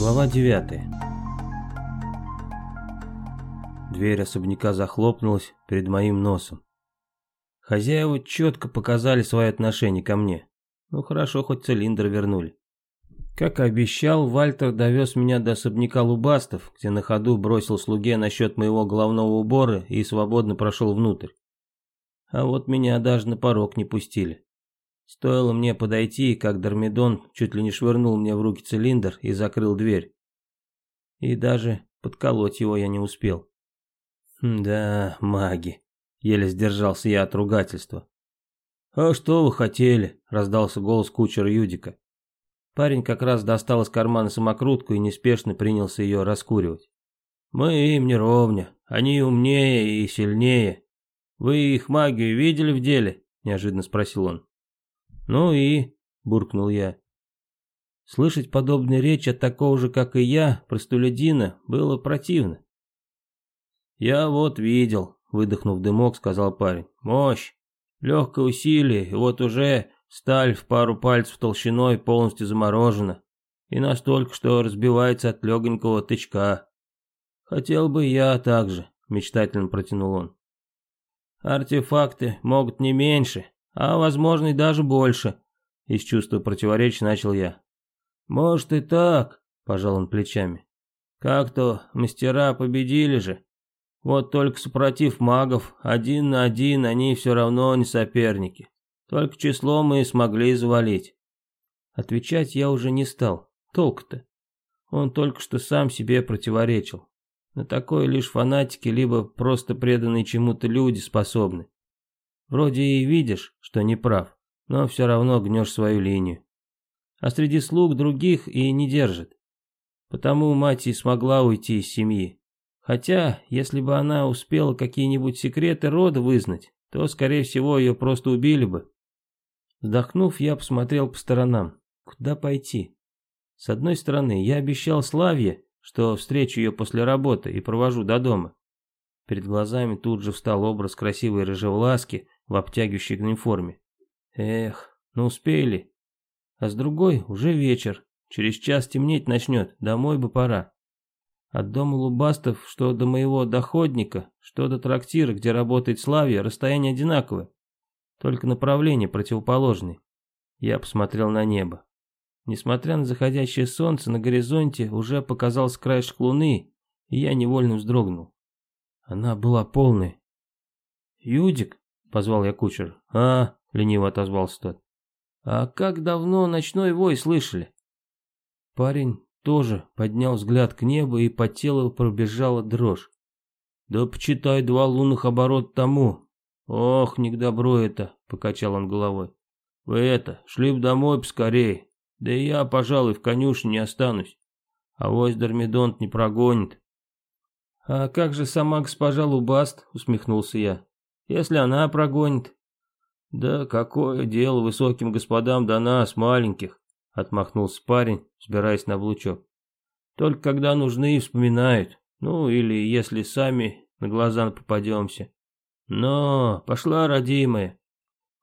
Глава 9 Дверь особняка захлопнулась перед моим носом. Хозяева четко показали свои отношения ко мне. Ну хорошо, хоть цилиндр вернули. Как и обещал, Вальтер довез меня до особняка Лубастов, где на ходу бросил слуге насчет моего головного убора и свободно прошел внутрь. А вот меня даже на порог не пустили. Стоило мне подойти, как Дормидон чуть ли не швырнул мне в руки цилиндр и закрыл дверь. И даже подколоть его я не успел. Да, маги. Еле сдержался я от ругательства. «А что вы хотели?» — раздался голос кучера Юдика. Парень как раз достал из кармана самокрутку и неспешно принялся ее раскуривать. «Мы им не ровня, они умнее и сильнее. Вы их магию видели в деле?» — неожиданно спросил он. «Ну и...» — буркнул я. Слышать подобные речи от такого же, как и я, простолюдина, было противно. «Я вот видел», — выдохнув дымок, сказал парень. «Мощь, легкое усилие, и вот уже сталь в пару пальцев толщиной полностью заморожена, и настолько, что разбивается от легонького тычка. Хотел бы я так же», — мечтательно протянул он. «Артефакты могут не меньше, а возможно и даже больше. Из чувства противоречия начал я. Может и так, пожал он плечами. Как-то мастера победили же. Вот только супротив магов, один на один они все равно не соперники. Только число мы смогли завалить. Отвечать я уже не стал. Толк-то. Он только что сам себе противоречил. На такое лишь фанатики, либо просто преданные чему-то люди способны. Вроде и видишь, что не прав, но все равно гнешь свою линию. А среди слуг других и не держит. Потому мать и смогла уйти из семьи. Хотя, если бы она успела какие-нибудь секреты рода вызнать, то, скорее всего, ее просто убили бы. Вздохнув, я посмотрел по сторонам. Куда пойти? С одной стороны, я обещал Славье, что встречу ее после работы и провожу до дома. Перед глазами тут же встал образ красивой рыжевласки в обтягивающей униформе. Эх, ну успели. А с другой уже вечер. Через час темнеть начнет, домой бы пора. От дома Лубастов, что до моего доходника, что до трактира, где работает Славия, расстояние одинаковое. Только направление противоположное. Я посмотрел на небо. Несмотря на заходящее солнце, на горизонте уже показался краешек луны, и я невольно вздрогнул. Она была полной. «Юдик?» — позвал я кучер. «А?» — лениво отозвался тот. «А как давно ночной вой слышали?» Парень тоже поднял взгляд к небу, и по телу пробежала дрожь. «Да почитай два лунных оборота тому». «Ох, не к добру это», — покачал он головой. «Вы это, шли бы домой поскорее. Да и я, пожалуй, в конюшне не останусь. А вось Дормидонт не прогонит. «А как же сама госпожа Лубаст?» — усмехнулся я. «Если она прогонит». «Да какое дело высоким господам до нас, маленьких?» — отмахнулся парень, взбираясь на облучок. «Только когда нужны, вспоминают. Ну, или если сами на глаза попадемся. Но, пошла, родимая».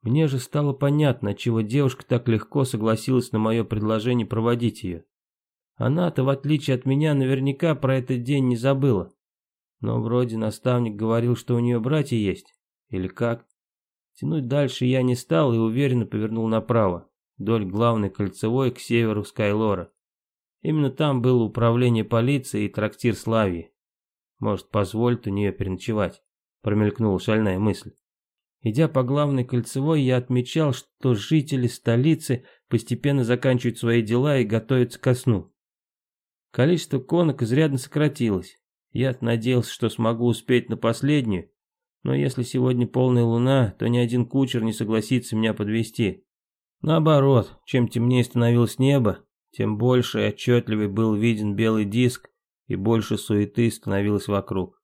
Мне же стало понятно, чего девушка так легко согласилась на мое предложение проводить ее. Она-то, в отличие от меня, наверняка про этот день не забыла. Но вроде наставник говорил, что у нее братья есть. Или как? Тянуть дальше я не стал и уверенно повернул направо, вдоль главной кольцевой к северу Скайлора. Именно там было управление полиции и трактир Славии. Может, позволит у нее переночевать, промелькнула шальная мысль. Идя по главной кольцевой, я отмечал, что жители столицы постепенно заканчивают свои дела и готовятся ко сну. Количество конок изрядно сократилось. Я надеялся, что смогу успеть на последнюю, но если сегодня полная луна, то ни один кучер не согласится меня подвести. Наоборот, чем темнее становилось небо, тем больше и отчетливее был виден белый диск, и больше суеты становилось вокруг.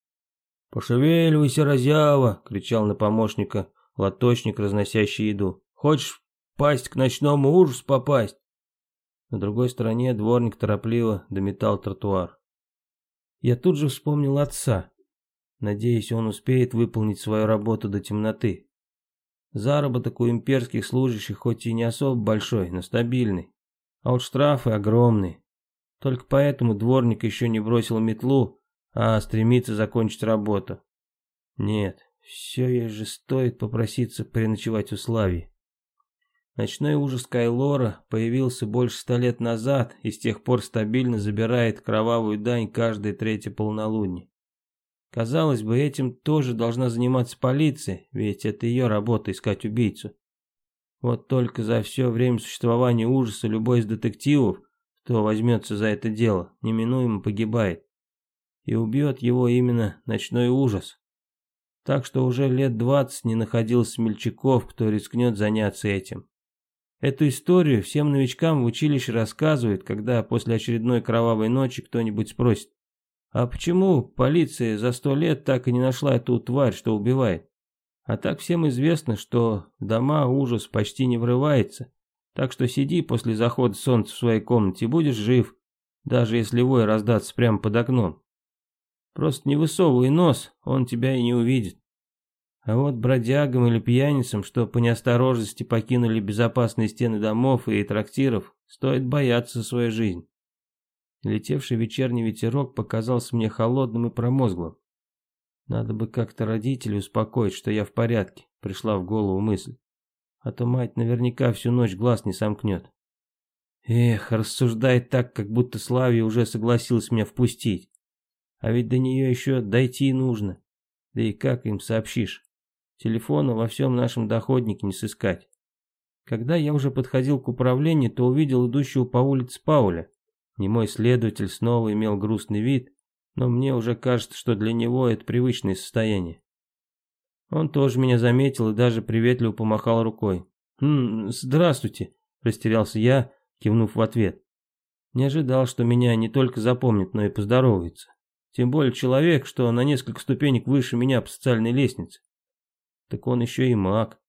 «Пошевеливайся, разява!» — кричал на помощника лоточник, разносящий еду. «Хочешь пасть к ночному ужасу попасть?» На другой стороне дворник торопливо дометал тротуар. Я тут же вспомнил отца. Надеюсь, он успеет выполнить свою работу до темноты. Заработок у имперских служащих хоть и не особо большой, но стабильный. А вот штрафы огромные. Только поэтому дворник еще не бросил метлу, а стремится закончить работу. Нет, все ей же стоит попроситься переночевать у Слави. Ночной ужас Кайлора появился больше ста лет назад и с тех пор стабильно забирает кровавую дань каждое третье полнолуние. Казалось бы, этим тоже должна заниматься полиция, ведь это ее работа искать убийцу. Вот только за все время существования ужаса любой из детективов, кто возьмется за это дело, неминуемо погибает. И убьет его именно ночной ужас. Так что уже лет двадцать не находилось смельчаков, кто рискнет заняться этим. Эту историю всем новичкам в училище рассказывают, когда после очередной кровавой ночи кто-нибудь спросит, а почему полиция за сто лет так и не нашла эту тварь, что убивает? А так всем известно, что дома ужас почти не врывается, так что сиди после захода солнца в своей комнате будешь жив, даже если вой раздаться прямо под окном. Просто не высовывай нос, он тебя и не увидит. А вот бродягам или пьяницам, что по неосторожности покинули безопасные стены домов и трактиров, стоит бояться за свою жизнь. Летевший вечерний ветерок показался мне холодным и промозглым. Надо бы как-то родителей успокоить, что я в порядке, пришла в голову мысль. А то мать наверняка всю ночь глаз не сомкнет. Эх, рассуждает так, как будто Славия уже согласилась меня впустить. А ведь до нее еще дойти нужно. Да и как им сообщишь? Телефона во всем нашем доходнике не сыскать. Когда я уже подходил к управлению, то увидел идущего по улице Пауля. Немой следователь снова имел грустный вид, но мне уже кажется, что для него это привычное состояние. Он тоже меня заметил и даже приветливо помахал рукой. «М -м, «Здравствуйте», — растерялся я, кивнув в ответ. Не ожидал, что меня не только запомнит, но и поздоровается. Тем более человек, что на несколько ступенек выше меня по социальной лестнице. Так он еще и маг.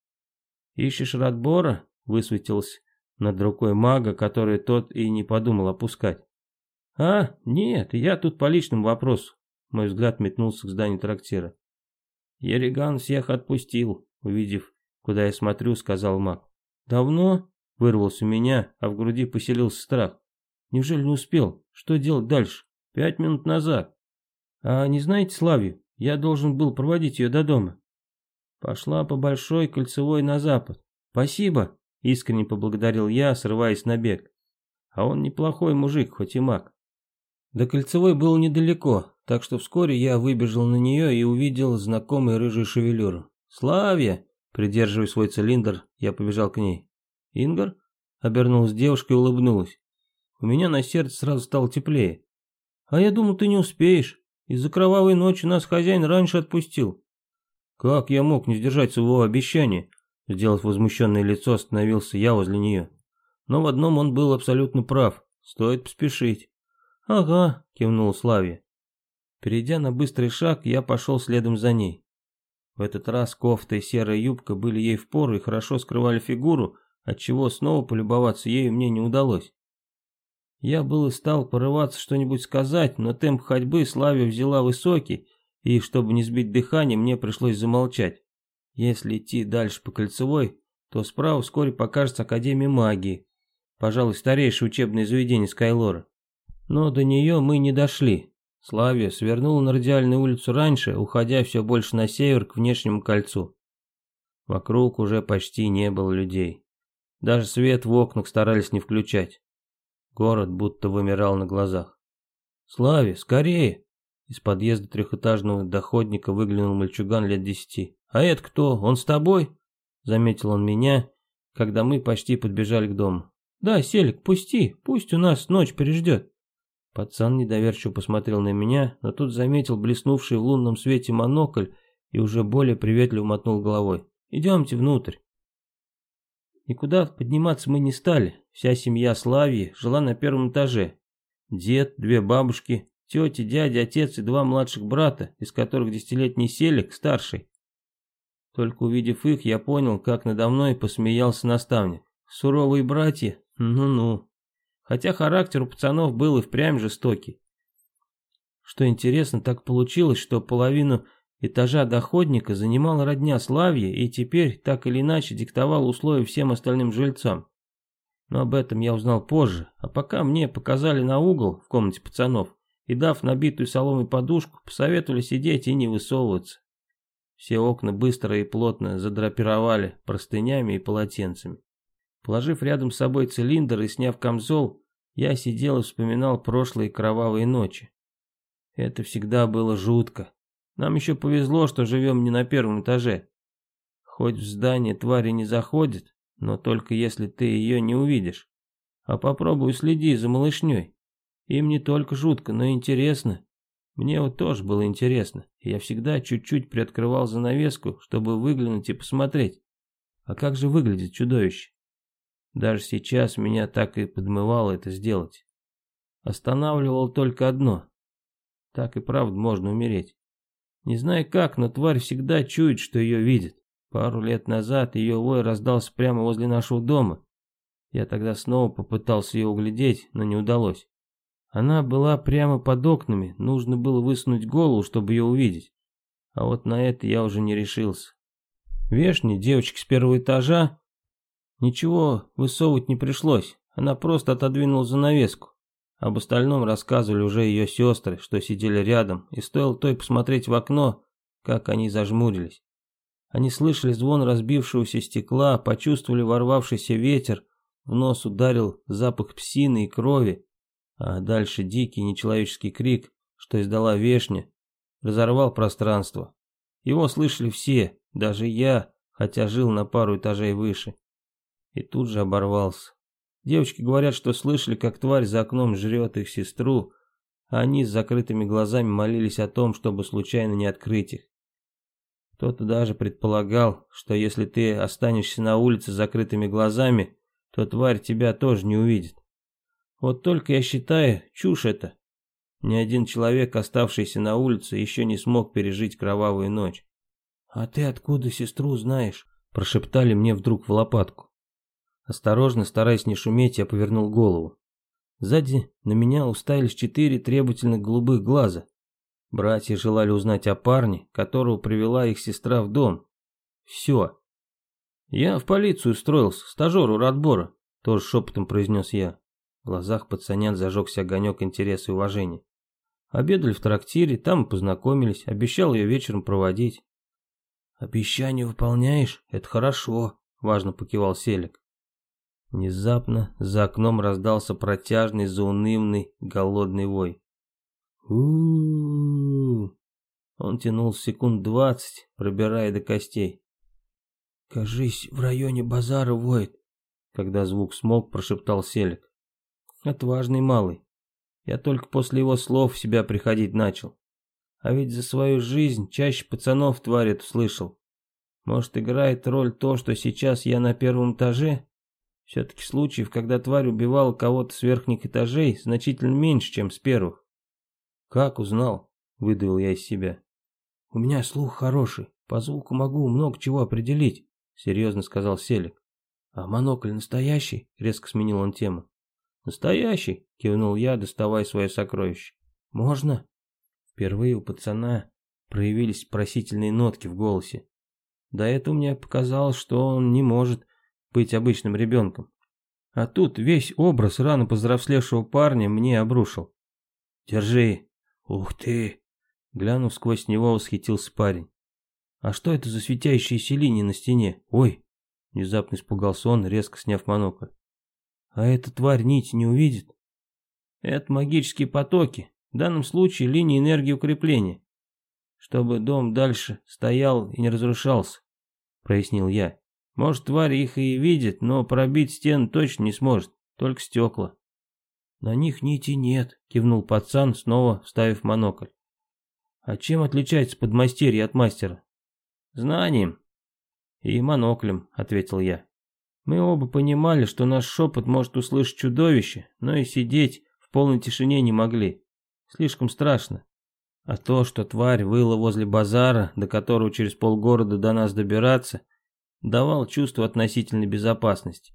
«Ищешь Радбора?» — высветился над рукой мага, который тот и не подумал опускать. «А, нет, я тут по личному вопросу». Мой взгляд метнулся к зданию трактира. «Ериган всех отпустил», увидев, куда я смотрю, сказал маг. «Давно?» — вырвался у меня, а в груди поселился страх. «Неужели не успел? Что делать дальше? Пять минут назад. А не знаете Славию? Я должен был проводить ее до дома». Пошла по большой кольцевой на запад. Спасибо, искренне поблагодарил я, срываясь на бег. А он неплохой мужик, хоть и маг. До кольцевой было недалеко, так что вскоре я выбежал на нее и увидел знакомый рыжий шевелюру. «Славия!» Придерживая свой цилиндр, я побежал к ней. «Ингар?» Обернулась девушка и улыбнулась. У меня на сердце сразу стало теплее. «А я думал, ты не успеешь. Из-за кровавой ночи нас хозяин раньше отпустил. Как я мог не сдержать своего обещания? Сделав возмущенное лицо, остановился я возле нее. Но в одном он был абсолютно прав. Стоит поспешить. Ага, кивнул Славе. Перейдя на быстрый шаг, я пошел следом за ней. В этот раз кофта и серая юбка были ей впору и хорошо скрывали фигуру, отчего снова полюбоваться ею мне не удалось. Я было стал порываться что-нибудь сказать, но темп ходьбы Славе взяла высокий, и чтобы не сбить дыхание, мне пришлось замолчать. Если идти дальше по кольцевой, то справа вскоре покажется Академия магии, пожалуй, старейшее учебное заведение Скайлора. Но до нее мы не дошли. Славия свернула на радиальную улицу раньше, уходя все больше на север к внешнему кольцу. Вокруг уже почти не было людей. Даже свет в окнах старались не включать. Город будто вымирал на глазах. «Славе, скорее!» Из подъезда трехэтажного доходника выглянул мальчуган лет десяти. «А это кто? Он с тобой?» Заметил он меня, когда мы почти подбежали к дому. «Да, Селик, пусти, пусть у нас ночь переждет». Пацан недоверчиво посмотрел на меня, но тут заметил блеснувший в лунном свете монокль и уже более приветливо мотнул головой. «Идемте внутрь». Никуда подниматься мы не стали. Вся семья Славии жила на первом этаже. Дед, две бабушки, Тети, дядя, отец и два младших брата, из которых десятилетний Селик, старший. Только увидев их, я понял, как надо мной посмеялся наставник. Суровые братья? Ну-ну. Хотя характер у пацанов был и впрямь жестокий. Что интересно, так получилось, что половину этажа доходника занимала родня Славья и теперь так или иначе диктовала условия всем остальным жильцам. Но об этом я узнал позже, а пока мне показали на угол в комнате пацанов и, дав набитую соломой подушку, посоветовали сидеть и не высовываться. Все окна быстро и плотно задрапировали простынями и полотенцами. Положив рядом с собой цилиндр и сняв камзол, я сидел и вспоминал прошлые кровавые ночи. Это всегда было жутко. Нам еще повезло, что живем не на первом этаже. Хоть в здание твари не заходит, но только если ты ее не увидишь. А попробуй следи за малышней. Им не только жутко, но и интересно. Мне вот тоже было интересно, и я всегда чуть-чуть приоткрывал занавеску, чтобы выглянуть и посмотреть. А как же выглядит чудовище? Даже сейчас меня так и подмывало это сделать. Останавливало только одно. Так и правда можно умереть. Не знаю как, но тварь всегда чует, что ее видит. Пару лет назад ее вой раздался прямо возле нашего дома. Я тогда снова попытался ее углядеть, но не удалось. Она была прямо под окнами, нужно было высунуть голову, чтобы ее увидеть. А вот на это я уже не решился. Вешне, девочке с первого этажа, ничего высовывать не пришлось, она просто отодвинула занавеску. Об остальном рассказывали уже ее сестры, что сидели рядом, и стоило той посмотреть в окно, как они зажмурились. Они слышали звон разбившегося стекла, почувствовали ворвавшийся ветер, в нос ударил запах псины и крови, а дальше дикий нечеловеческий крик, что издала вешня, разорвал пространство. Его слышали все, даже я, хотя жил на пару этажей выше. И тут же оборвался. Девочки говорят, что слышали, как тварь за окном жрет их сестру, а они с закрытыми глазами молились о том, чтобы случайно не открыть их. Кто-то даже предполагал, что если ты останешься на улице с закрытыми глазами, то тварь тебя тоже не увидит. Вот только я считаю, чушь это. Ни один человек, оставшийся на улице, еще не смог пережить кровавую ночь. «А ты откуда сестру знаешь?» – прошептали мне вдруг в лопатку. Осторожно, стараясь не шуметь, я повернул голову. Сзади на меня уставились четыре требовательных голубых глаза. Братья желали узнать о парне, которого привела их сестра в дом. Все. Я в полицию устроился, стажеру Радбора, тоже шепотом произнес я. В глазах пацанят зажегся огонек интереса и уважения. Обедали в трактире, там познакомились, обещал ее вечером проводить. «Обещание выполняешь? Это хорошо», — важно покивал Селик. Внезапно за окном раздался протяжный, заунывный, голодный вой у Он тянул секунд двадцать, пробирая до костей. «Кажись, в районе базара воет», — когда звук смолк, прошептал Селик. «Отважный малый. Я только после его слов в себя приходить начал. А ведь за свою жизнь чаще пацанов тварь эту слышал. Может, играет роль то, что сейчас я на первом этаже? Все-таки случаев, когда тварь убивала кого-то с верхних этажей, значительно меньше, чем с первых. «Как узнал?» — выдавил я из себя. «У меня слух хороший, по звуку могу много чего определить», — серьезно сказал Селик. «А монокль настоящий?» — резко сменил он тему. «Настоящий?» — кивнул я, доставая свое сокровище. «Можно?» Впервые у пацана проявились просительные нотки в голосе. До этого мне показалось, что он не может быть обычным ребенком. А тут весь образ рано повзрослевшего парня мне обрушил. «Держи», «Ух ты!» Глянув сквозь него, восхитился парень. «А что это за светящиеся линии на стене? Ой!» Внезапно испугался он, резко сняв монокль. «А эта тварь нить не увидит?» «Это магические потоки, в данном случае линии энергии укрепления. Чтобы дом дальше стоял и не разрушался», — прояснил я. «Может, тварь их и видит, но пробить стену точно не сможет, только стекла». «На них нити нет», — кивнул пацан, снова вставив монокль. «А чем отличается подмастерье от мастера?» «Знанием». «И моноклем», — ответил я. Мы оба понимали, что наш шепот может услышать чудовище, но и сидеть в полной тишине не могли. Слишком страшно. А то, что тварь выла возле базара, до которого через полгорода до нас добираться, давал чувство относительной безопасности.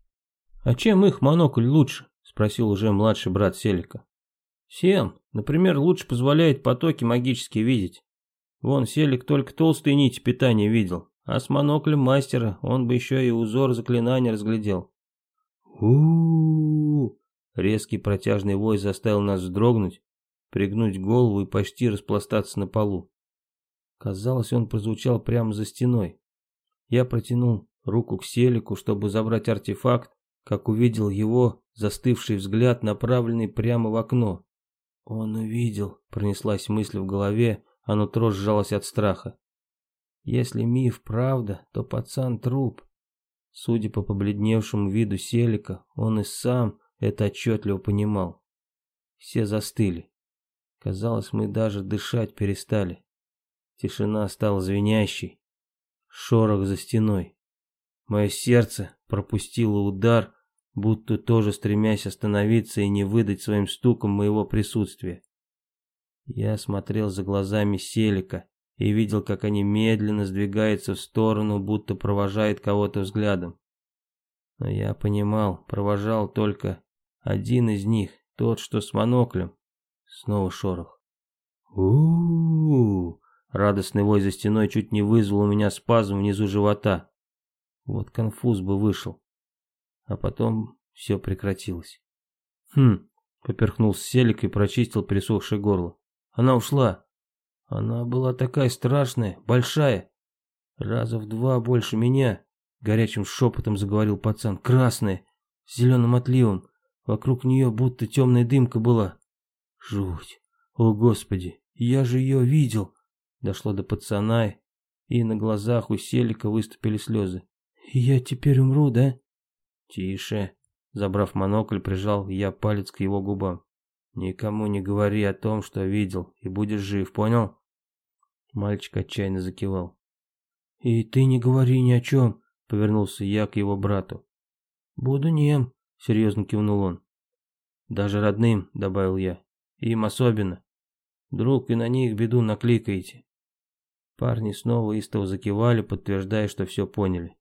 А чем их монокль лучше? Спросил уже младший брат Селика. Всем, например, лучше позволяет потоки магические видеть. Вон Селик только толстые нити питания видел, а с моноклем мастера он бы еще и узор заклинания разглядел. у Резкий протяжный вой заставил нас вздрогнуть, пригнуть голову и почти распластаться на полу. Казалось, он прозвучал прямо за стеной. Я протянул руку к Селику, чтобы забрать артефакт, как увидел его застывший взгляд, направленный прямо в окно. «Он увидел», — пронеслась мысль в голове, а нутро сжалось от страха. «Если миф правда, то пацан труп». Судя по побледневшему виду Селика, он и сам это отчетливо понимал. Все застыли. Казалось, мы даже дышать перестали. Тишина стала звенящей. Шорох за стеной. Мое сердце пропустило удар, будто тоже стремясь остановиться и не выдать своим стуком моего присутствия. Я смотрел за глазами Селика и видел, как они медленно сдвигаются в сторону, будто провожает кого-то взглядом. Но я понимал, провожал только один из них, тот, что с моноклем. Снова шорох. у у, Радостный вой за стеной чуть не вызвал у меня спазм внизу живота. Вот конфуз бы вышел. А потом все прекратилось. Хм, поперхнулся Селик и прочистил пересохшее горло. Она ушла. Она была такая страшная, большая. Раза в два больше меня. Горячим шепотом заговорил пацан. Красная, с зеленым отливом. Вокруг нее будто темная дымка была. Жуть. О, Господи, я же ее видел. Дошло до пацана, и на глазах у Селика выступили слезы. Я теперь умру, да? Тише. Забрав монокль, прижал я палец к его губам. Никому не говори о том, что видел, и будешь жив, понял? Мальчик отчаянно закивал. «И ты не говори ни о чем», — повернулся я к его брату. «Буду нем», серьезно кивнул он. Даже родным, добавил я. Им особенно. Вдруг и на них беду накликаете. Парни снова истово закивали, подтверждая, что все поняли.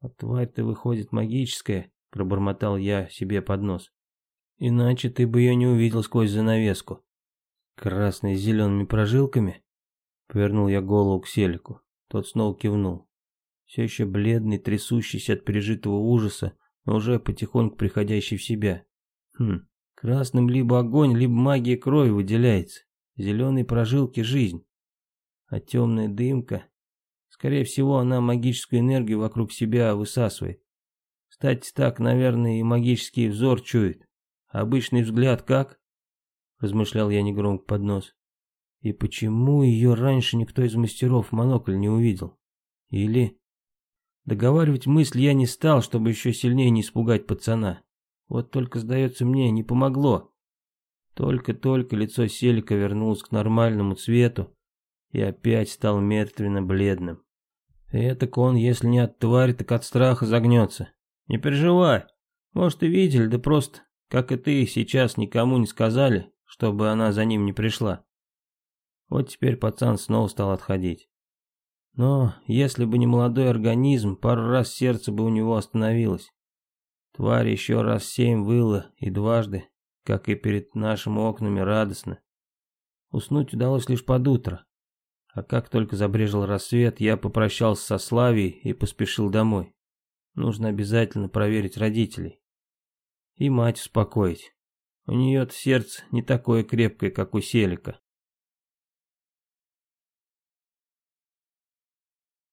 А тварь-то выходит магическая, пробормотал я себе под нос. Иначе ты бы ее не увидел сквозь занавеску. Красной с зелеными прожилками? Повернул я голову к Селику. Тот снова кивнул. Все еще бледный, трясущийся от пережитого ужаса, но уже потихоньку приходящий в себя. Хм, красным либо огонь, либо магия крови выделяется. Зеленые прожилки – жизнь. А темная дымка, скорее всего, она магическую энергию вокруг себя высасывает. Кстати, так, наверное, и магический взор чует. обычный взгляд как? Размышлял я негромко под нос. И почему ее раньше никто из мастеров монокль не увидел? Или... Договаривать мысль я не стал, чтобы еще сильнее не испугать пацана. Вот только, сдается мне, не помогло. Только-только лицо Селика вернулось к нормальному цвету и опять стал мертвенно-бледным. Этак он, если не от твари, так от страха загнется. Не переживай. Может, и видели, да просто, как и ты, сейчас никому не сказали, чтобы она за ним не пришла. Вот теперь пацан снова стал отходить. Но если бы не молодой организм, пару раз сердце бы у него остановилось. Тварь еще раз семь выла и дважды, как и перед нашими окнами, радостно. Уснуть удалось лишь под утро. А как только забрежил рассвет, я попрощался со Славией и поспешил домой. Нужно обязательно проверить родителей. И мать успокоить. У нее-то сердце не такое крепкое, как у Селика.